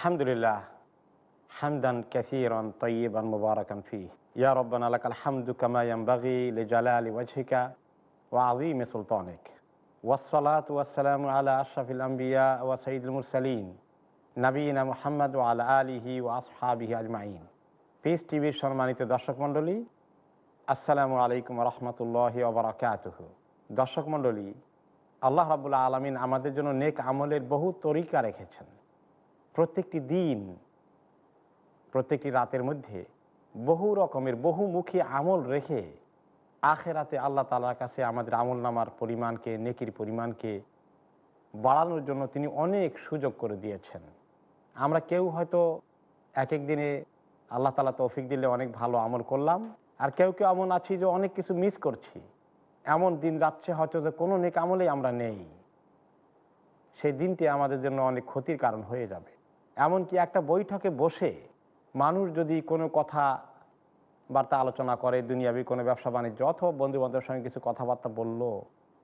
الحمد لله حمدا كثيرا طيبا مباركا فيه يا ربنا لك الحمد كما ينبغي لجلال وجهك وعظيم سلطانك والصلاة والسلام على أشرف الأنبياء وسيد المرسلين নবীনা মোহাম্মদ ওয়ালা আলিহি ও আসহাবিহি আজমাইন পিস টিভির সম্মানিত দর্শক মণ্ডলী আসসালামু আলাইকুম রহমতুল্লাহ ওবরাকাতুহ দর্শক মণ্ডলী আল্লাহ রাবুল্লাহ আলমিন আমাদের জন্য নেক আমলের বহু তরিকা রেখেছেন প্রত্যেকটি দিন, প্রত্যেকটি রাতের মধ্যে বহু রকমের বহুমুখী আমল রেখে আখেরাতে আল্লাহ তালার কাছে আমাদের আমল নামার পরিমাণকে, নেকির পরিমাণকে বাড়ানোর জন্য তিনি অনেক সুযোগ করে দিয়েছেন। আমরা কেউ হয়তো এক এক দিনে আল্লাহ তালা তৌফিক দিলে অনেক ভালো আমল করলাম, আর কেউ কেউ এমন আছি যে অনেক কিছু মিস করছি। এমন দিন যাচ্ছে হয়তো যে কোনো নেক আমলেই আমরা নেই। সেই দিনটি আমাদের জন্য অনেক ক্ষতির কারণ হয়ে যাবে। এমনকি একটা বৈঠকে বসে মানুষ যদি কোনো কথা বার্তা আলোচনা করে, দুনিয়াবি কোনো ব্যবসা বাণিজ্য অথবা বন্ধু বান্ধবের সঙ্গে কিছু কথাবার্তা বলল,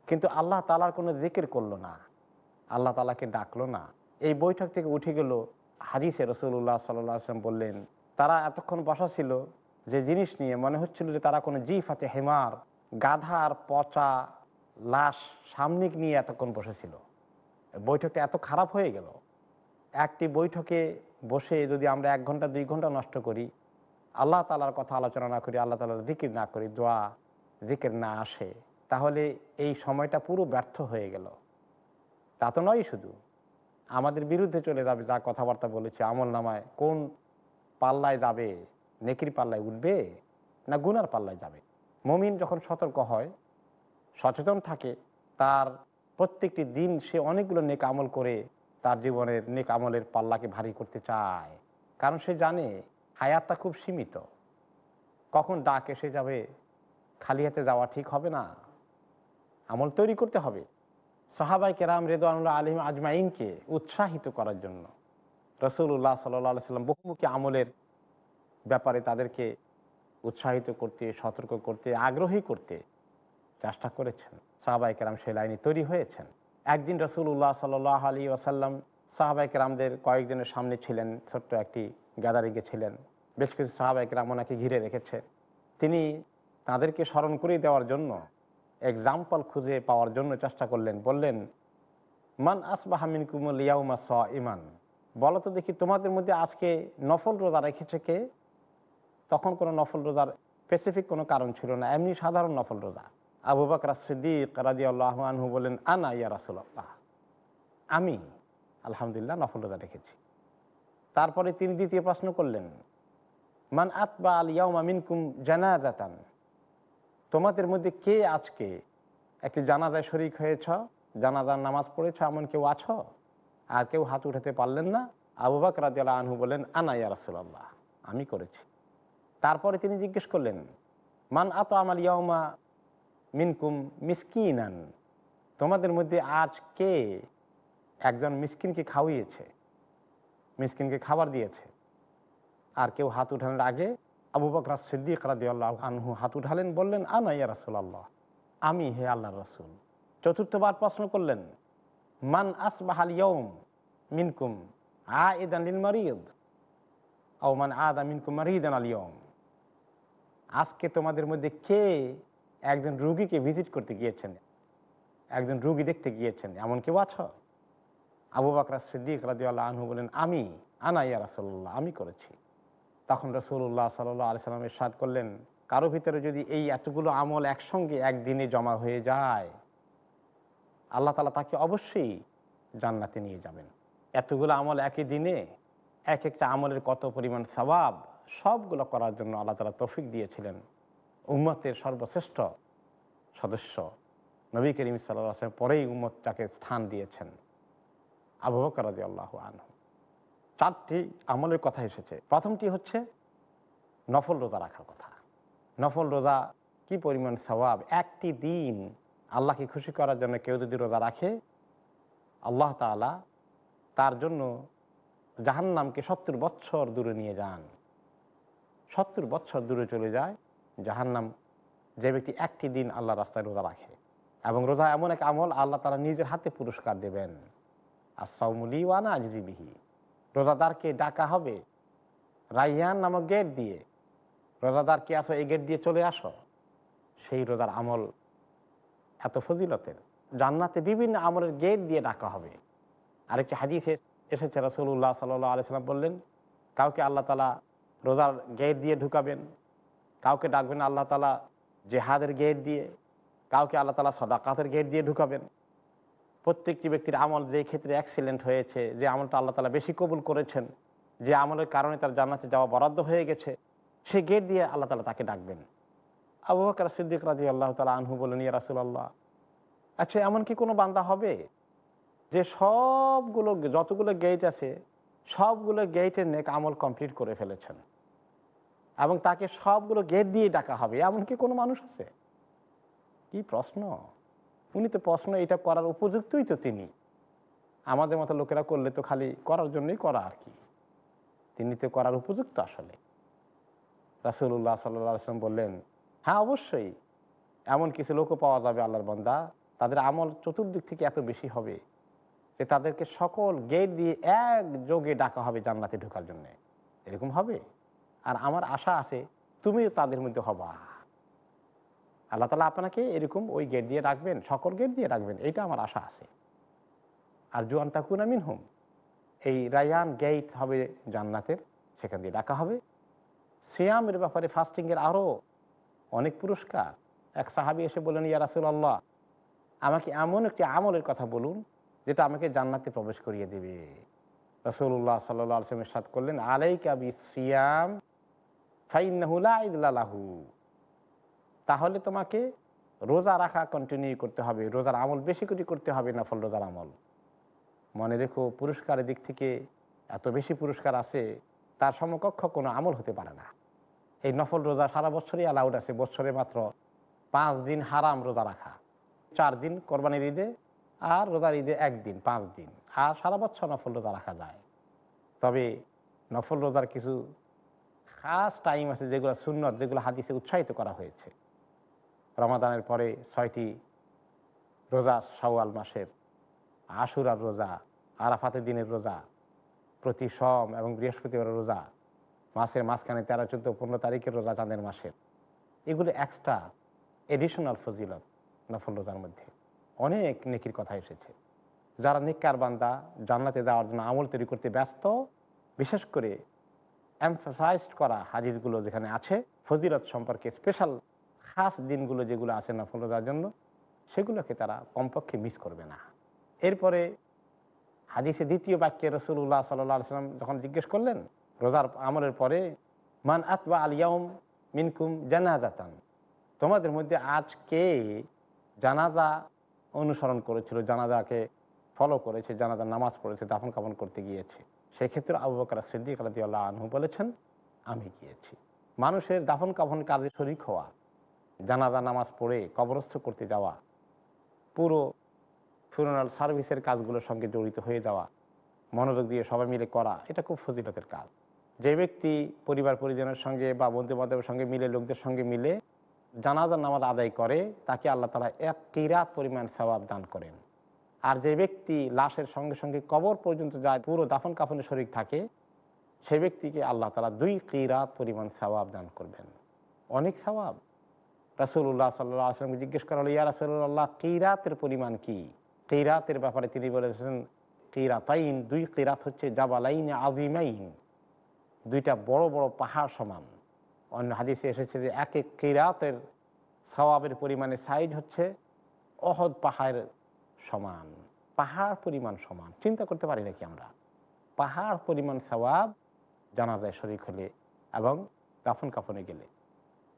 কিন্তু আল্লাহ তালার কোনো জিকির করল না, আল্লাহ তালাকে ডাকলো না। এই বৈঠক থেকে উঠে গেল হাদিসে রসুল্লাহ সাল্লাম বললেন, তারা এতক্ষণ বসা ছিল যে জিনিস নিয়ে মনে হচ্ছিল যে তারা কোনো জিফাতে হেমার গাধার পচা লাশ সামনিক নিয়ে এতক্ষণ বসেছিল বৈঠকটা এত খারাপ হয়ে গেল একটি বৈঠকে বসে যদি আমরা এক ঘণ্টা, দুই ঘণ্টা নষ্ট করি, আল্লাহ তালার কথা আলোচনা না করি, আল্লাহ তালার দিকির না করি, দোয়া দিকের না আসে, তাহলে এই সময়টা পুরো ব্যর্থ হয়ে গেল। তা তো নয় শুধু। আমাদের বিরুদ্ধে চলে যাবে যা কথাবার্তা বলেছে আমল নামায়। কোন পাল্লায় যাবে? নেকির পাল্লায় উঠবে? না গুনার পাল্লায় যাবে? মমিন যখন সতর্ক হয়, সচেতন থাকে, তার প্রত্যেকটি দিন সে অনেকগুলো নেক আমল করে তার জীবনের নেক আমলের পাল্লাকে ভারী করতে চায়। কারণ সে জানে হায়াতটা খুব সীমিত। কখন ডাক এসে যাবে, খালি হাতে যাওয়া ঠিক হবে না। আমল তৈরি করতে হবে। সাহাবাই কেরাম রেদুল্লাহ আলিম আজমাইনকে উৎসাহিত করার জন্য রসুল্লাহ সাল্লাহ সাল্লাম বহুমুখী আমলের ব্যাপারে তাদেরকে উৎসাহিত করতে, সতর্ক করতে, আগ্রহী করতে চেষ্টা করেছেন। সাহাবাই কেরাম সেই লাইনে তৈরি হয়েছেন। একদিন রসুল্লাহ সাল্লাহ আলী ওয়াসাল্লাম সাহাবাই কেরামদের কয়েকজনের সামনে ছিলেন, ছোট্ট একটি গ্যাদারিংয়ে ছিলেন। বেশ কিছু সাহাবাই কেরাম ওনাকে ঘিরে রেখেছে। তিনি তাদেরকে স্মরণ করিয়ে দেওয়ার জন্য এক্সাম্পল খুঁজে পাওয়ার জন্য চেষ্টা করলেন, বললেন, মান আসবাহামিন কুমল ইয়াউমা স ইমান বলো তো দেখি তোমাদের মধ্যে আজকে নফল রোজা রেখেছে কে? তখন কোনো নফল রোজার স্পেসিফিক কোনো কারণ ছিল না, এমনি সাধারণ নফল রোজা। আবু বাকর সিদ্দিক রাজি আল্লাহ আনহু বলেন, আনা ইয়া রাসুল্লাহ আমি, আলহামদুলিল্লাহ, নফল রোজা রেখেছি। তারপরে তিনি দ্বিতীয় প্রশ্ন করলেন, মান আতবা আল ইয়াউমা মিনকুম জানাজাতান? তোমাদের মধ্যে কে আজকে একটি জানাজায় শরিক হয়েছ, জানাজার নামাজ পড়েছ, এমন কেউ আছো? আর কেউ হাত উঠাতে পারলেন না? আবু বাক রাজিয়াল আনহু বললেন আনা ইয়া রাসুল্লাহ আমি করেছি। তারপরে তিনি জিজ্ঞেস করলেন, মান আত আমাল ইয়াউমা মিনকুম মিসকিনান। তোমাদের মধ্যে আজ কে একজন মিসকিনকে খাওয়িয়েছে? মিসকিনকে খাবার দিয়েছে। আর কেউ হাত উঠানোর আগে আবু বকরা সিদ্দিক রাদিয়াল্লাহ আনহু হাত উঠালেন, বললেন, আনা ইয়া রাসুল্লাহ আমি হে আল্লাহ রসুল। চতুর্থবার প্রশ্ন করলেন, মান আসবাহাল ইয়ম মিনকুম আ ইদান লিল মারিদ ও মান আদা মিনকুম মারিদান আল ইয়ম আজকে তোমাদের মধ্যে কে একজন রুগীকে ভিজিট করতে গিয়েছেন, একজন রুগী দেখতে গিয়েছেন, এমন কেউ আছো? আবু বাকরা সিদ্দিক রাজিউল্লাহ আনহু বলেন, আমি, আনা ইয়া রাসুল্লাহ আমি করেছি। তখন রসুল্লাহ সাল্লাহ আলি সাল্লাম ইরশাদ করলেন, কারও ভিতরে যদি এই এতগুলো আমল একসঙ্গে একদিনে জমা হয়ে যায়, আল্লাহ তালা তাকে অবশ্যই জান্নাতে নিয়ে যাবেন। এতগুলো আমল একই দিনে, এক একটা আমলের কত পরিমাণ সবাব সবগুলো করার জন্য আল্লাহ তালা তৌফিক দিয়েছিলেন। উম্মতের সর্বশ্রেষ্ঠ সদস্য নবী করিম সাল্লাম পরেই উম্মতটাকে স্থান দিয়েছেন আবু বকর আল্লাহ আনহু। চারটি আমলের কথা এসেছে। প্রথমটি হচ্ছে নফল রোজা রাখার কথা। নফল রোজা কি পরিমাণ স্বভাব একটি দিন আল্লাহকে খুশি করার জন্য কেউ যদি রোজা রাখে, আল্লাহ তালা তার জন্য জাহান্নামকে সত্তর বৎসর দূরে নিয়ে যান। সত্তর বছর দূরে চলে যায়। জাহান্নাম, যে ব্যক্তি একটি দিন আল্লাহ রাস্তায় রোজা রাখে এবং রোজা এমন এক আমল আল্লাহ তারা নিজের হাতে পুরস্কার দেবেন। আর সৌমুলি ওয়ানা আজিবিহি রোজাদারকে ডাকা হবে রাইয়ান নামক গেট দিয়ে। রোজাদার কি আসো এই গেট দিয়ে চলে আসো। সেই রোজার আমল এত ফজিলতের। জান্নাতে বিভিন্ন আমলের গেট দিয়ে ডাকা হবে। আরেকটি হাদিসে এসেছে রসুল্লাহ সাল্লাহ আলিয়াল্লাম বললেন, কাউকে আল্লাহ তালা রোজার গেট দিয়ে ঢুকাবেন কাউকে ডাকবেন, আল্লাহ তালা জেহাদের গেট দিয়ে, কাউকে আল্লাহ তালা সদাকাতের গেট দিয়ে ঢুকাবেন। প্রত্যেকটি ব্যক্তির আমল যে ক্ষেত্রে অ্যাক্সিডেন্ট হয়েছে, যে আমলটা আল্লাহ তালা বেশি কবুল করেছেন, যে আমলের কারণে তার জান্নাতে যাওয়া বরাদ্দ হয়ে গেছে সেই গেট দিয়ে আল্লাহ তালা তাকে ডাকবেন। আবু বকর সিদ্দিক রাজি আল্লাহ তালা আনহু বলেন ইয়া রাসুল্লাহ আচ্ছা এমন কি কোনো বান্দা হবে যে সবগুলো, যতগুলো গেট আছে, সবগুলো গেটের নেক আমল কমপ্লিট করে ফেলেছেন? এবং তাকে সবগুলো গেট দিয়ে ডাকা হবে। এমন কি কোনো মানুষ আছে? কি প্রশ্ন? উনি তো প্রশ্ন এটা করার উপযুক্তই তো তিনি। আমাদের মতো লোকেরা করলে তো খালি করার জন্যই করা আর কি। তিনি তো করার উপযুক্ত আসলে। রাসুল্লাহ সাল্লাম বললেন হ্যাঁ অবশ্যই। এমন কিছু লোকও পাওয়া যাবে আল্লাহর বন্দা। তাদের আমল চতুর্দিক থেকে এত বেশি হবে যে তাদেরকে সকল গেট দিয়ে এক যোগে ডাকা হবে জান্নাতে ঢোকার জন্যে। এরকম হবে? আর আমার আশা আছে তুমিও তাদের মধ্যে হবা। আল্লাহ তালা আপনাকে এরকম ওই গেট দিয়ে রাখবেন সকল গেট দিয়ে রাখবেন এইটা আমার আশা আছে। আর জুয়ান তাকুন আমিন হুম এই রায়ান গেট হবে জান্নাতের, সেখান দিয়ে ডাকা হবে। সিয়ামের ব্যাপারে ফাস্টিংয়ের আরও অনেক পুরস্কার। এক সাহাবি এসে বলেন ইয়া রাসুল্লাহ আমাকে এমন একটি আমলের কথা বলুন, যেটা আমাকে জান্নাতে প্রবেশ করিয়ে দেবে। রসুল্লাহ সাল্লাহ আসলামের সাথ করলেন আলাই কাবি সিয়াম ফাইনাহুলা ইদলাহু তাহলে তোমাকে রোজা রাখা কন্টিনিউ করতে হবে, রোজার আমল বেশি করে করতে হবে নফল রোজার আমল। মনে রেখো, পুরস্কারের দিক থেকে এত বেশি পুরস্কার আছে, তার সমকক্ষ কোনো আমল হতে পারে না। এই নফল রোজা সারা বছরই অ্যালাউড আছে, বছরে মাত্র পাঁচ দিন হারাম রোজা রাখা। চার দিন কোরবানির ঈদে আর রোজার ঈদে একদিন, পাঁচ দিন। আর সারা বছর নফল রোজা রাখা যায়। তবে নফল রোজার কিছু খাস টাইম আছে যেগুলো সুন্নত, যেগুলো হাদিসে উৎসাহিত করা হয়েছে। রমাদানের পরে ছয়টি রোজা সওয়াল মাসের, আশুরার রোজা, আরাফাতের দিনের রোজা, প্রতি সম এবং বৃহস্পতিবার রোজা, মাসের মাঝখানে তেরো, চোদ্দ, পনেরো তারিখের রোজা চাঁদের মাসের। এগুলো এক্সট্রা এডিশনাল ফজিলত নফল রোজার মধ্যে। অনেক নেকির কথা এসেছে। যারা নিকার বান্দা জান্নাতে যাওয়ার জন্য আমল তৈরি করতে ব্যস্ত, বিশেষ করে এমফাসাইজড করা হাদিসগুলো যেখানে আছে, ফজিলত সম্পর্কে স্পেশাল খাস দিনগুলো যেগুলো আছে নফল রোজার জন্য, সেগুলোকে তারা কমপক্ষে মিস করবে না। এরপরে হাদিসে দ্বিতীয় বাক্যে রসুল্লাহ সাল্লাহ সাল্লাম যখন জিজ্ঞেস করলেন, রোজার আমলের পরে, মান আতবা আলিয়াউম মিনকুম জানাজাতান? তোমাদের মধ্যে আজকে জানাজা অনুসরণ করেছিল, জানাজাকে ফলো করেছে জানাজা নামাজ পড়েছে দাফন কাফন করতে গিয়েছে? সেক্ষেত্রে আবু বকর সিদ্দিক রাজি আল্লাহ আনহু বলেছেন, আমি গিয়েছি। মানুষের দাফন কাফন কাজে শরিক হওয়া, জানাজা, নামাজ পড়ে কবরস্থ করতে যাওয়া, পুরো ফুনারাল সার্ভিসের কাজগুলোর সঙ্গে জড়িত হয়ে যাওয়া, মনোযোগ দিয়ে সবাই মিলে করা, এটা খুব ফজিলতের কাজ। যে ব্যক্তি পরিবার পরিজনের সঙ্গে বা বন্ধু বান্ধবের সঙ্গে মিলে, লোকদের সঙ্গে মিলে জানাজার নামাজ আদায় করে, তাকে আল্লাহ তালা এক কিরাত পরিমাণ সবাব দান করেন। আর যে ব্যক্তি লাশের সঙ্গে সঙ্গে কবর পর্যন্ত যায়, পুরো দাফন কাফনে শরিক থাকে, সে ব্যক্তিকে আল্লাহ তালা দুই কিরাত পরিমাণ সবাব দান করবেন। অনেক সবাব রাসুল্লাহ সাল্লাহ আসলামকে জিজ্ঞেস করা হলো, ইয়া রাসুল্লাহ কিরাতের পরিমাণ কি? কিরাতের ব্যাপারে তিনি বলেছেন, কিরাতাইন, দুই কিরাত হচ্ছে জাবালাইন আজিমাইন দুইটা বড় বড় পাহাড় সমান। অন্য হাদিসে এসেছে যে, এক এক কিরাতের সওয়াবের পরিমাণে সাইজ হচ্ছে অহদ পাহাড়ের সমান, পাহাড় পরিমাণ সমান, চিন্তা করতে পারি নাকি আমরা? পাহাড় পরিমাণ সওয়াব, জানাজায় শরিক হলে এবং কাফন কাফনে গেলে।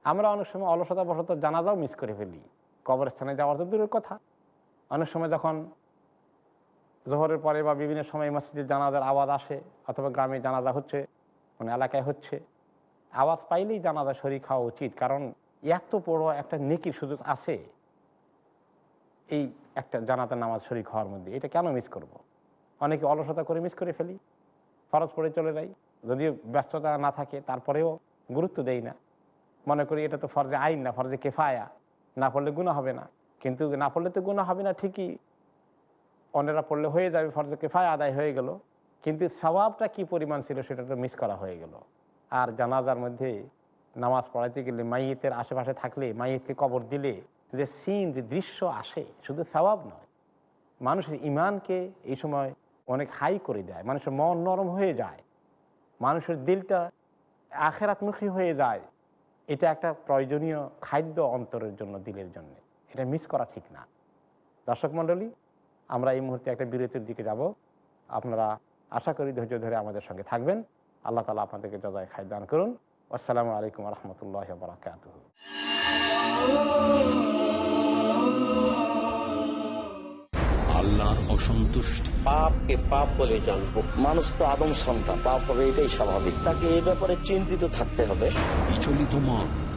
আমরা অনেক সময় অলসতা বসত জানাজাও মিস করে ফেলি। কবরস্থানে যাওয়ার তো দূরের কথা। অনেক সময় যখন জোহরের পরে বা বিভিন্ন সময় মসজিদে জানাজার আওয়াজ আসে অথবা গ্রামে জানাজা হচ্ছে মানে এলাকায় হচ্ছে, আওয়াজ পাইলেই জানাজা শরীর খাওয়া উচিত। কারণ এত বড় একটা নেকির সুযোগ আছে। এই একটা জানাজার নামাজ শরীর খাওয়ার মধ্যে। এটা কেন মিস করব। অনেকে অলসতা করে মিস করে ফেলি। ফরজ পড়ে চলে যাই। যদিও ব্যস্ততা না থাকে, তারপরেও গুরুত্ব দেই না। মনে করি এটা তো ফরজে আইন না, ফরজে কেফায়া। না পড়লে গুণা হবে না। কিন্তু না পড়লে তো গুণা হবে না ঠিকই। অন্যরা পড়লে হয়ে যাবে, ফরজে কেফায়া আদায় হয়ে গেল। কিন্তু স্বভাবটা কি পরিমাণ ছিল সেটা তো মিস করা হয়ে গেল। আর জানাজার মধ্যে নামাজ পড়াইতে গেলে মাইয়েতের আশেপাশে থাকলে, মাইয়েতকে কবর দিলে যে সিন, যে দৃশ্য আসে, শুধু স্বভাব নয়, মানুষের ইমানকে এই সময় অনেক হাই করে দেয়, মানুষের মন নরম হয়ে যায়, মানুষের দিলটা আখেরাতমুখী হয়ে যায়। এটা একটা প্রয়োজনীয় খাদ্য অন্তরের জন্য, দিলের জন্য। এটা মিস করা ঠিক না। দর্শক মণ্ডলী, আমরা এই মুহূর্তে একটা বিরতির দিকে যাব। আপনারা আশা করি ধৈর্য ধরে আমাদের সঙ্গে থাকবেন। আল্লাহ তালা আপনাদেরকে যজায় খাদ্যান করুন। আসসালামু আলাইকুম রহমতুল্লাহ বারাকাত আল্লাহর অসন্তুষ্টি। পাপকে পাপ বলে জানব। মানুষ তো আদম সন্তান পাপ হবে এটাই স্বাভাবিক। তাকে এই ব্যাপারে চিন্তিত থাকতে হবে। বিচলিত মন।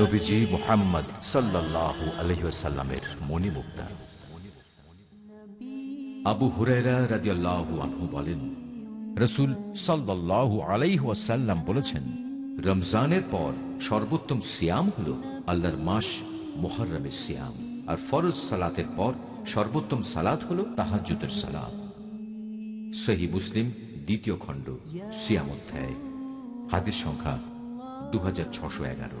নবীজি মোহাম্মদ সাল্লাল্লাহু আলহিসাল্লামের মণিমুক্তা। আবু হুরায়রা রাদিয়াল্লাহু আনহু বলেন, রসুল সাল্লাল্লাহু আলাইহি ওয়াসাল্লাম বলেছেন, রমজানের পর সর্বোত্তম সিয়াম হল আল্লাহর মাস মুহররমের সিয়াম, আর ফরজ সালাতের পর সর্বোত্তম সালাত হল তাহাজ্জুদের সালাত সহি মুসলিম দ্বিতীয় খণ্ড সিয়াম অধ্যায়, হাদিস সংখ্যা দু হাজার ছশো এগারো।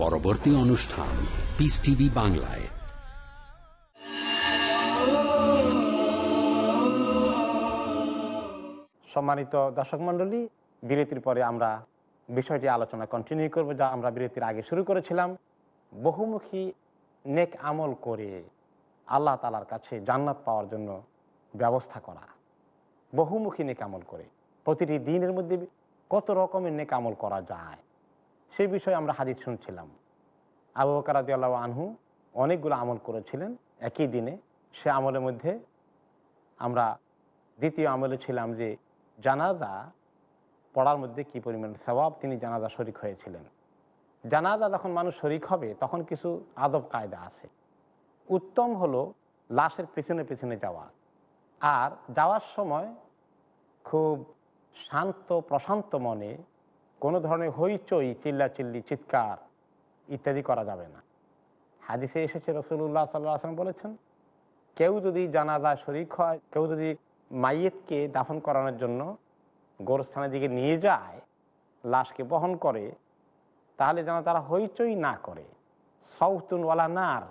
পরবর্তী অনুষ্ঠান পিস টিভি বাংলায়। সম্মানিত দর্শক মণ্ডলী, বিরতির পরে আমরা বিষয়টি আলোচনা কন্টিনিউ করব যা আমরা বিরতির আগে শুরু করেছিলাম। বহুমুখী নেক আমল করে আল্লাহ তালার কাছে জান্নাত পাওয়ার জন্য ব্যবস্থা করা। বহুমুখী নেক আমল করে। প্রতিটি দিনের মধ্যে কত রকমের নেক আমল করা যায়? সেই বিষয়ে আমরা হাদিস শুনছিলাম। আবু বকরাদি আল্লাহ আনহু অনেকগুলো আমল করেছিলেন। একই দিনে সে আমলের মধ্যে আমরা দ্বিতীয় আমলে ছিলাম যে জানাজা পড়ার মধ্যে কি পরিমাণ স্বভাব তিনি জানাজা শরিক হয়েছিলেন। জানাজা যখন মানুষ শরিক হবে, তখন কিছু আদব কায়দা আছে। উত্তম হলো লাশের পেছনে পেছনে যাওয়া। আর যাওয়ার সময় খুব শান্ত, প্রশান্ত মনে কোনো ধরনের হইচই, চিল্লাচিল্লি, চিৎকার ইত্যাদি করা যাবে না। হাদিসে এসেছে রসুল্লাহ সাল্লাহ আসলাম বলেছেন, কেউ যদি জানাজা শরিক হয়, কেউ যদি মাইয়েতকে দাফন করানোর জন্য গোরস্থানের দিকে নিয়ে যায়, লাশকে বহন করে, তাহলে যেন তারা হইচই না করে সৌতুনওয়ালা নার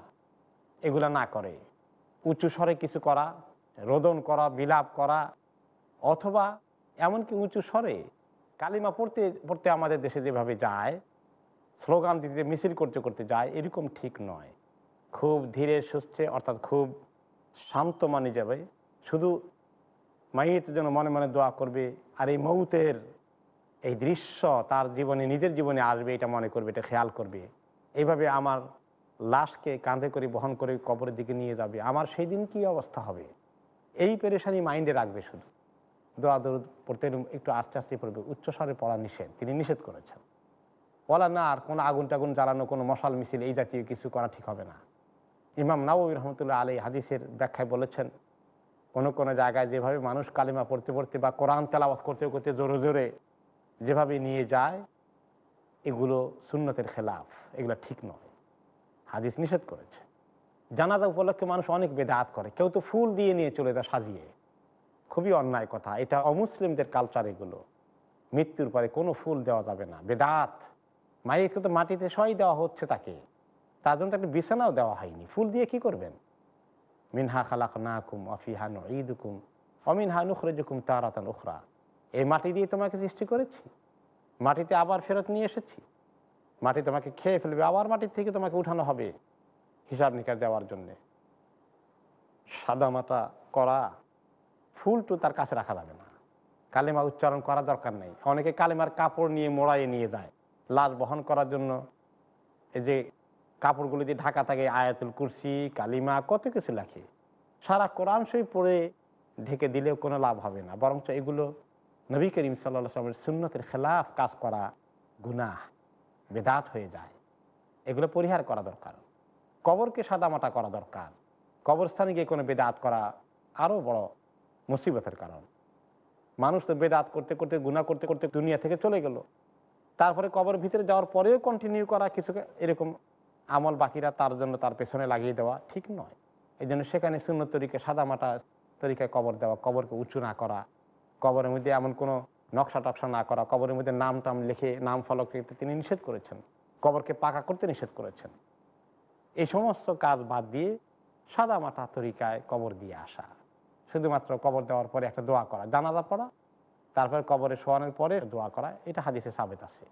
এগুলা না করে। উঁচু স্বরে কিছু করা, রোদন করা, বিলাপ করা, অথবা এমনকি উঁচু স্বরে কালিমা পড়তে পড়তে আমাদের দেশে যেভাবে যায়, স্লোগান দিতে, মিছিল করতে করতে যায়, এরকম ঠিক নয়। খুব ধীরে সুস্থে, অর্থাৎ খুব শান্ত মানে যাবে। শুধু মাইয়েতের যেন মনে মনে দোয়া করবে, আর এই মৌতের এই দৃশ্য তার জীবনে, নিজের জীবনে আসবে, এটা মনে করবে, এটা খেয়াল করবে। এইভাবে আমার লাশকে কাঁধে করে, বহন করে কবরের দিকে নিয়ে যাবে। আমার সেই দিন কী অবস্থা হবে? এই পেরেশানি মাইন্ডে রাখবে শুধু। দোয়া দরুদ পড়তে একটু আস্তে আস্তে পড়বে, উচ্চস্বরে পড়া নিষেধ, তিনি নিষেধ করেছেন। বলা না আর কোনো আগুন টাগুন জ্বালানো, কোনো মশাল মিছিল এই জাতীয় কিছু করা ঠিক হবে না। ইমাম নাওয়ী রহমতুল্লাহ আলী হাদিসের ব্যাখ্যায় বলেছেন, কোনো কোনো জায়গায় যেভাবে মানুষ কালিমা পড়তে পড়তে বা কোরআন তেলাওয়াত করতে করতে জোরে জোরে যেভাবে নিয়ে যায়, এগুলো সুন্নতের খেলাফ, এগুলো ঠিক নয়। হাদিস নিষেধ করেছে। জানাজা উপলক্ষে মানুষ অনেক বেদাত করে, কেউ তো ফুল দিয়ে নিয়ে চলে যায় সাজিয়ে। খুবই অন্যায় কথা। এটা অমুসলিমদের কালচার এগুলো। মৃত্যুর পরে কোনো ফুল দেওয়া যাবে না। বেদাত। মায়েরকে তো মাটিতে সই দেওয়া হচ্ছে তাকে। তার জন্য একটা বিছানাও দেওয়া হয়নি। ফুল দিয়ে কি করবেন? মিনহা খালাক নাকুম অফিহা নঈদুকুম অমিনহা নুখরেজুকুম তারাতান উখরা। এই মাটি দিয়ে তোমাকে সৃষ্টি করেছি। মাটিতে আবার ফেরত নিয়ে এসেছি। মাটি তোমাকে খেয়ে ফেলবে। আবার মাটির থেকে তোমাকে উঠানো হবে হিসাব নিকাশ দেওয়ার জন্যে। সাদা মাটা করা ফুল টু তার কাছে রাখা যাবে না। কালিমা উচ্চারণ করা দরকার নেই। অনেকে কালিমার কাপড় নিয়ে মোড়াইয়ে নিয়ে যায়। লাশ বহন করার জন্য এই যে কাপড়গুলি দিয়ে ঢাকা থাকে, আয়াতুল কুরসি, কালিমা, কত কিছু লেখে। সারা কোরআন শরীফ পড়ে ঢেকে দিলেও কোনো লাভ হবে না। বরঞ্চ এগুলো নবী করিম সাল্লা সাল্লামের সুন্নতের খেলাফ কাজ করা গুনাহ, বেদাত হয়ে যায়। এগুলো পরিহার করা দরকার। কবরকে সাদামাটা করা দরকার। কবরস্থানে গিয়ে কোনো বেদাত করা আরও বড় মুসিবতের কারণ। মানুষ তো বেদাত করতে করতে গুণা করতে করতে দুনিয়া থেকে চলে গেল। তারপরে কবর ভিতরে যাওয়ার পরেও কন্টিনিউ করা কিছু এরকম আমল বাকিরা তার জন্য তার পেছনে লাগিয়ে দেওয়া ঠিক নয়। এই জন্য সেখানে শূন্য তরিকে, সাদামাটা তরিকায় কবর দেওয়া, কবরকে উঁচু না করা, কবরের মধ্যে এমন কোনো নকশা টকশা না করা, কবরের মধ্যে নাম টাম লিখে, নাম ফলক তিনি নিষেধ করেছেন। কবরকে পাকা করতে নিষেধ করেছেন। এই সমস্ত কাজ বাদ দিয়ে সাদা মাটা তরিকায় কবর দিয়ে আসা। শুধুমাত্র কবর দেওয়ার পরে একটা দোয়া করা, জানাজা পড়া, তারপরে কবরে শোয়ানোর পরে দোয়া করা, এটা হাদিসে সাবেত আছে।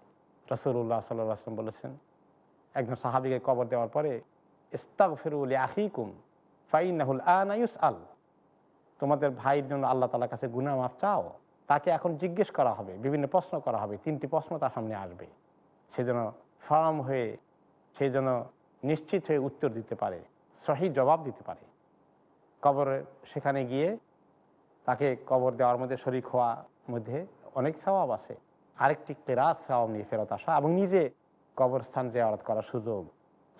রসুল্লাহ সাল্লাহ আসলাম বলেছেন, একজন সাহাবিকে কবর দেওয়ার পরে ইস্তাক ফিরুল আখিকুম ফাইনাহুল আনায়ুস আল তোমাদের ভাইয়ের জন্য আল্লাহ তালার কাছে গুনা মাফ চাও, তাকে এখন জিজ্ঞেস করা হবে, বিভিন্ন প্রশ্ন করা হবে, তিনটি প্রশ্ন তার সামনে আসবে। সে যেন ফার্ম হয়ে, সে যেন নিশ্চিত হয়ে উত্তর দিতে পারে, সহি জবাব দিতে পারে। কবর সেখানে গিয়ে তাকে কবর দেওয়ার মধ্যে শরিক হওয়ার মধ্যে অনেক স্বভাব আছে। আরেকটি কেরাত স্বভাব নিয়ে ফেরত আসা এবং নিজে কবরস্থান জেয়ারত করার সুযোগ।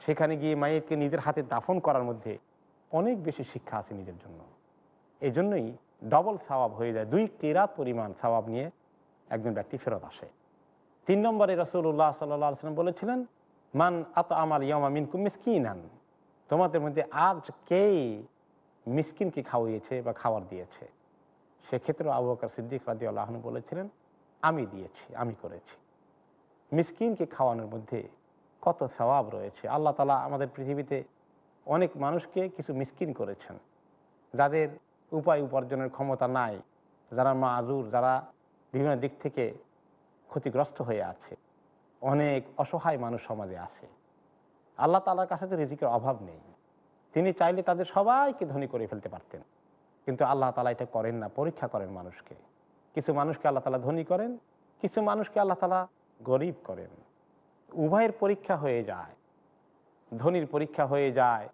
সেখানে গিয়ে মায়েরকে নিজের হাতে দাফন করার মধ্যে অনেক বেশি শিক্ষা আছে নিজের জন্য। এই জন্যই ডবল সওয়াব হয়ে যায়, দুই কেরাত পরিমাণ সওয়াব নিয়ে একজন ব্যক্তি ফেরত আসে। তিন নম্বরে রসুল্লাহ সাল্লাম বলেছিলেন, মান আত আমাল ইয়মা মিনকু মিসকিনান। তোমাদের মধ্যে আজ কে মিসকিনকে খাওয়িয়েছে বা খাবার দিয়েছে? সেক্ষেত্রে আবু বকর সিদ্দিক রাজি আল্লাহন বলেছিলেন, আমি দিয়েছি, আমি করেছি। মিসকিনকে খাওয়ানোর মধ্যে কত স্বভাব রয়েছে? আল্লাহ তালা আমাদের পৃথিবীতে অনেক মানুষকে কিছু মিসকিন করেছেন, যাদের উপায় উপার্জনের ক্ষমতা নাই, যারা মাজুর যারা বিভিন্ন দিক থেকে ক্ষতিগ্রস্ত হয়ে আছে, অনেক অসহায় মানুষ সমাজে আছে। আল্লাহ তালার কাছে তো রিজিকের অভাব নেই। তিনি চাইলে তাদের সবাইকে ধনী করে ফেলতে পারতেন। কিন্তু আল্লাহ তালা এটা করেন না, পরীক্ষা করেন মানুষকে। কিছু মানুষকে আল্লাহ তালা ধনী করেন, কিছু মানুষকে আল্লাহ তালা গরিব করেন। উভয়ের পরীক্ষা হয়ে যায়। ধনীর পরীক্ষা হয়ে যায়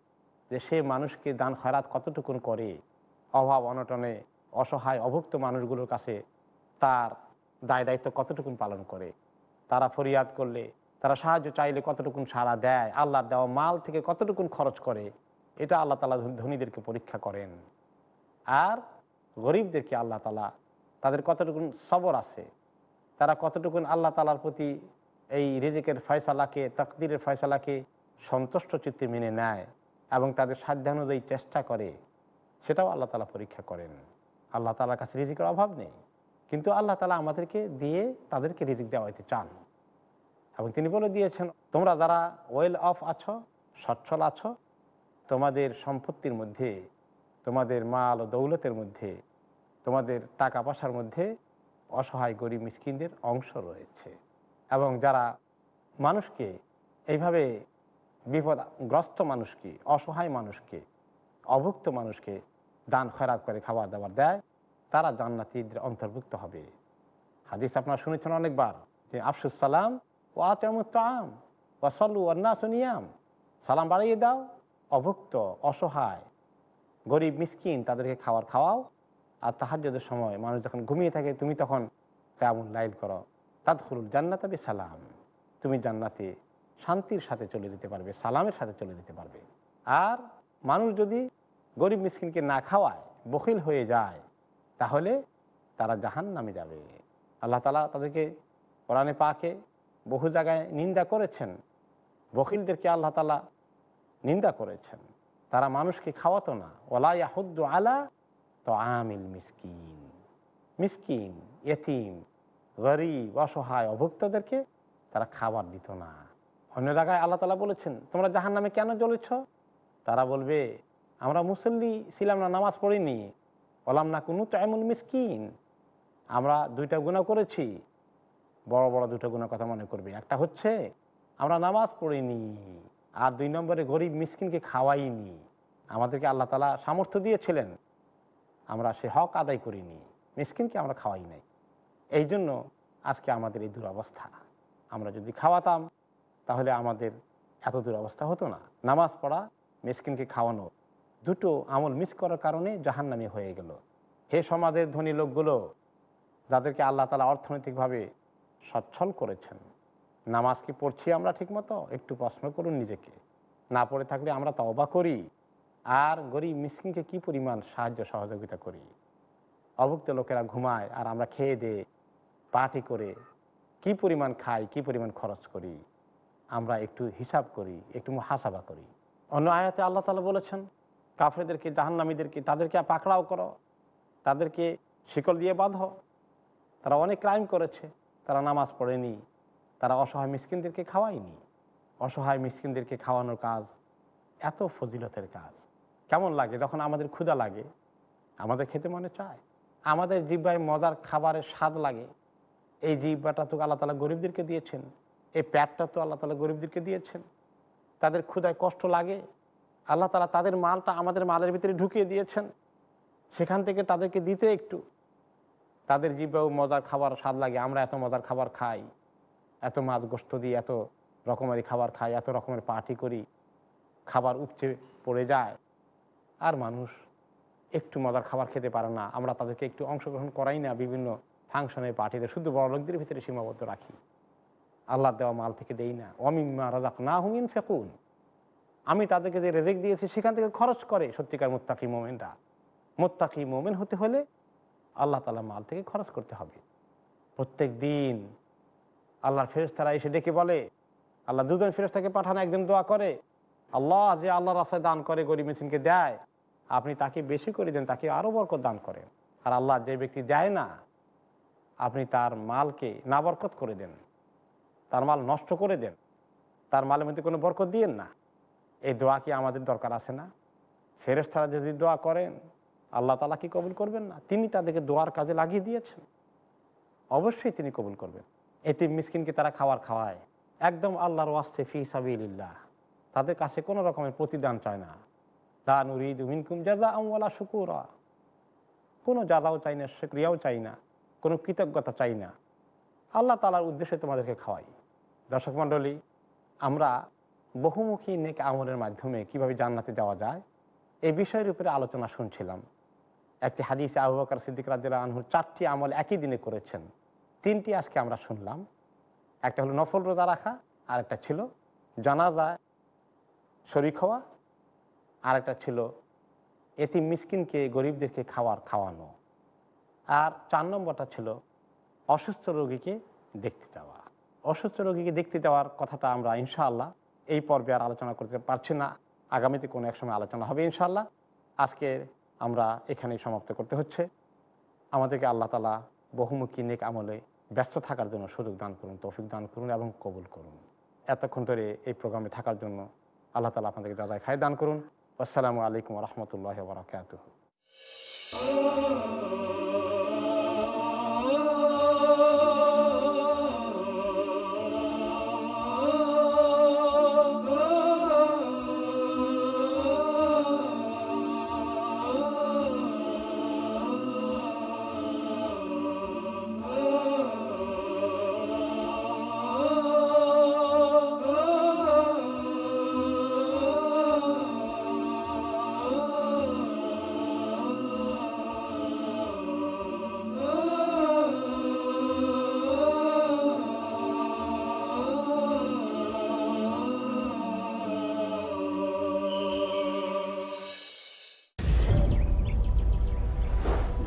যে সে মানুষকে দান খয়রাত কতটুকুন করে। অভাব, অনটনে অসহায়, অভুক্ত মানুষগুলোর কাছে তার দায় দায়িত্ব কতটুকুন পালন করে। তারা ফরিয়াদ করলে, তারা সাহায্য চাইলে কতটুকুন সাড়া দেয়, আল্লাহর দেওয়া মাল থেকে কতটুকুন খরচ করে। এটা আল্লাহ তালা ধনীদেরকে পরীক্ষা করেন। আর গরিবদেরকে আল্লাহ তালা, তাদের কতটুকুন সবর আছে, তারা কতটুকুন আল্লাহ তালার প্রতি এই রিজিকের ফয়সালাকে, তকদিরের ফয়সালাকে সন্তুষ্ট চিত্তে মেনে নেয় এবং তাদের সাধ্যানুযায়ী চেষ্টা করে, সেটাও আল্লাহ তালা পরীক্ষা করেন। আল্লাহ তালার কাছে রিজিকের অভাব নেই, কিন্তু আল্লাহ তালা আমাদেরকে দিয়ে তাদেরকে রিজিক দেওয়াইতে চান। এবং তিনি বলে দিয়েছেন, তোমরা যারা ওয়েল অফ আছো, সচ্ছল আছো তোমাদের সম্পত্তির মধ্যে, তোমাদের মাল ও দৌলতের মধ্যে, তোমাদের টাকা পয়সার মধ্যে অসহায় গরিব মিসকিনদের অংশ রয়েছে। এবং যারা মানুষকে এইভাবে বিপদগ্রস্ত মানুষকে, অসহায় মানুষকে, অভুক্ত মানুষকে দান, খয়রাত করে খাবার দাবার দেয়, তারা জান্নাতিদের অন্তর্ভুক্ত হবে। হাদিস আপনারা শুনেছেন অনেকবার যে, আফসুস সালাম ও আচাম ও সল্লু অন্না সুনিয়াম সালাম বাড়িয়ে দাও অভুক্ত, অসহায়, গরিব, মিসকিন তাদেরকে খাওয়ার খাওয়াও আর তাহাজ্যদের সময় মানুষ যখন ঘুমিয়ে থাকে, তুমি তখন তেমন লাইল করো। তাদখুলুল জান্নাতাবি সালাম তুমি জান্নাতে শান্তির সাথে চলে যেতে পারবে, সালামের সাথে চলে যেতে পারবে। আর মানুষ যদি গরিব, মিসকিনকে না খাওয়ায়, বখিল হয়ে যায়, তাহলে তারা জাহান নামে যাবে। আল্লাহ তালা তাদেরকে কোরআনে পাকে বহু জায়গায় নিন্দা করেছেন। বখিলদেরকে আল্লাহ তালা নিন্দা করেছেন। তারা মানুষকে খাওয়াতো না। ওলা ইয়াহুদ্দু আলা তো আমিল মিসকিন। মিসকিন এতিম গরিব, অসহায় অভুক্তদেরকে তারা খাবার দিত না। অন্য জায়গায় আল্লাহ তালা বলেছেন, তোমরা জাহান নামে কেন জ্বলেছ? তারা বলবে, আমরা মুসল্লি ছিলাম না, নামাজ পড়িনি। বলাম না কোনো তো এমন মিসকিন। আমরা দুইটা গুণা করেছি। বড় বড় দুটো গুণার কথা মনে করবে। একটা হচ্ছে, আমরা নামাজ পড়িনি। আর দুই নম্বরে গরিব মিসকিনকে খাওয়াইনি। আমাদেরকে আল্লাহ তালা সামর্থ্য দিয়েছিলেন। আমরা সে হক আদায় করিনি। মিসকিনকে আমরা খাওয়াই নাই। এই জন্য আজকে আমাদের এই দুরবস্থা। আমরা যদি খাওয়াতাম, তাহলে আমাদের এত দুরবস্থা হতো না। নামাজ পড়া, মিসকিনকে খাওয়ানো, দুটো আমল মিস করার কারণে জাহান্নামি হয়ে গেল। হে সমাজের ধনী লোকগুলো, যাদেরকে আল্লাহ তালা অর্থনৈতিকভাবে সচ্ছল করেছেন নামাজ কি পড়ছি আমরা ঠিকমতো? একটু প্রশ্ন করুন নিজেকে। না পড়ে থাকলে আমরা তওবা করি। আর গরিব মিসকিনকে কি পরিমাণ সাহায্য সহযোগিতা করি? অভুক্ত লোকেরা ঘুমায় আর আমরা খেয়ে দে পার্টি করে কি পরিমাণ খাই, কি পরিমাণ খরচ করি? আমরা একটু হিসাব করি, একটু হাসাবা করি। অন্য আয়াতে আল্লাহ তালা বলেছেন কাফরেদেরকে জাহান্নামীদেরকে তাদেরকে পাকড়াও করো? তাদেরকে শিকল দিয়ে বাঁধো? তারা অনেক ক্রাইম করেছে, তারা নামাজ পড়েনি। তারা অসহায় মিসকিনদেরকে খাওয়ায়নি। অসহায় মিসকিনদেরকে খাওয়ানোর কাজ এত ফজিলতের কাজ। কেমন লাগে? যখন আমাদের ক্ষুধা লাগে, আমাদের খেতে মনে চায়। আমাদের জিব্বায় মজার খাবারের স্বাদ লাগে। এই জিব্বাটা তো আল্লাহ তালা গরিবদেরকে দিয়েছেন। এই প্যাটটা তো আল্লাহ তালা গরিবদেরকে দিয়েছেন। তাদের ক্ষুধায় কষ্ট লাগে। আল্লাহ তালা তাদের মালটা আমাদের মালের ভিতরে ঢুকিয়ে দিয়েছেন। সেখান থেকে তাদেরকে দিতে একটু। তাদের জিব্বাও মজার খাবার স্বাদ লাগে। আমরা এত মজার খাবার খাই। এত মাছ গোস্ত দিই এত রকমেরই খাবার খাই, এত রকমের পার্টি করি, খাবার উপচে পড়ে যায়। আর মানুষ একটু মজার খাবার খেতে পারে না। আমরা তাদেরকে একটু অংশগ্রহণ করাই না, বিভিন্ন ফাংশনে, পার্টিতে। শুধু বড় লোকদের ভিতরে সীমাবদ্ধ রাখি। আল্লাহ দেওয়া মাল থেকে দেই না। অমিম্মা রাজাক না হুমিন ফেকুন আমি তাদেরকে যে রেজেক দিয়েছি, সেখান থেকে খরচ করে সত্যিকার মোত্তাকি মোমেনরা। মোত্তাকি মোমেন হতে হলে আল্লাহ তালা মাল থেকে খরচ করতে হবে। প্রত্যেক দিন আল্লাহর ফেরেস্তারা এসে ডেকে বলে, আল্লাহ দুজন ফেরেস্তাকে পাঠানো, একদিন দোয়া করে। আল্লাহ যে আল্লাহ রাস্তায় দান করে গরিব মেশিনকে দেয়, আপনি তাকে বেশি করে দেন, তাকে আরও বরকত দান করেন। আর আল্লাহ যে ব্যক্তি দেয় না, আপনি তার মালকে না বরকত করে দেন, তার মাল নষ্ট করে দেন, তার মালের মধ্যে কোনো বরকত দিয়েন না। এই দোয়া কি আমাদের দরকার আছে না? ফেরেস্তারা যদি দোয়া করেন, আল্লাহ তালা কি কবুল করবেন না? তিনি তাদেরকে দোয়ার কাজে লাগিয়ে দিয়েছেন। অবশ্যই তিনি কবুল করবেন। এতিম মিসকিনকে তারা খাবার খাওয়ায়। একদম আল্লাহর ওয়াস্তে ফি সাবিল্লাহ তাদের কাছে কোনো রকমের প্রতিদান চায় না। লা নুরিদ মিনকুম জাজা আমওয়ালা শুকুরা। কোনো জাজাও চাই না, শুক্রিয়াও চাই না, কোনো কৃতজ্ঞতা চাই না। আল্লাহ তালার উদ্দেশ্যে তোমাদেরকে খাওয়াই। দর্শক মণ্ডলী, আমরা বহুমুখী নেক আমলের মাধ্যমে কীভাবে জান্নাতে যাওয়া যায় এই বিষয়ের উপরে আলোচনা শুনছিলাম। একটি হাদিসে আবু সিদ্দিক রাজিল্লা আনহুর চারটি আমল একই দিনে করেছেন। তিনটি আজকে আমরা শুনলাম। একটা হলো নফল রোজা রাখা আর একটা ছিল জানাজা, শরিক হওয়া আর একটা ছিল এটি মিসকিনকে, গরিবদেরকে খাওয়ার খাওয়ানো। আর চার নম্বরটা ছিল অসুস্থ রোগীকে দেখতে যাওয়া। অসুস্থ রোগীকে দেখতে যাওয়ার কথাটা আমরা ইনশাআল্লাহ এই পর্বে আর আলোচনা করতে পারছি না। আগামীতে কোনো এক সময় আলোচনা হবে ইনশাআল্লাহ। আজকে আমরা এখানেই সমাপ্ত করতে হচ্ছে। আমাদেরকে আল্লাহ তালা বহুমুখী নেক আমলে ব্যস্ত থাকার জন্য সুযোগ দান করুন, তৌফিক দান করুন এবং কবুল করুন। এতক্ষণ ধরে এই প্রোগ্রামে থাকার জন্য আল্লাহ তালা আপনাদেরকে রাজায় খায় দান করুন। আসসালামু আলাইকুম রহমতুল্লাহ বরাকাত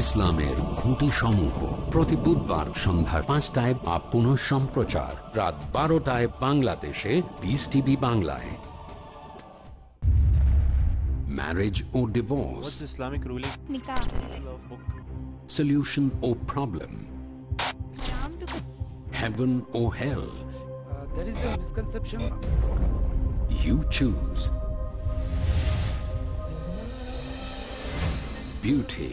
ইসলামের খুঁটি সমূহ প্রতি বুধবার সন্ধ্যা পাঁচটায় বা পুনঃ সম্প্রচার। রাত বারোটায় বাংলাদেশে পিস টিভি বাংলায়। Marriage O divorce Islamic ruling solution or problem heaven or hell there is a misconception. you choose. Beauty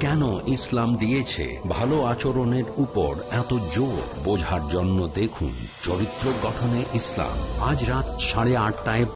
কেন ইসলাম দিয়েছে? ভালো আচরণের উপর এত জোর? বোঝার জন্য দেখুন চরিত্র গঠনে ইসলাম। আজ রাত সাড়ে আটটায়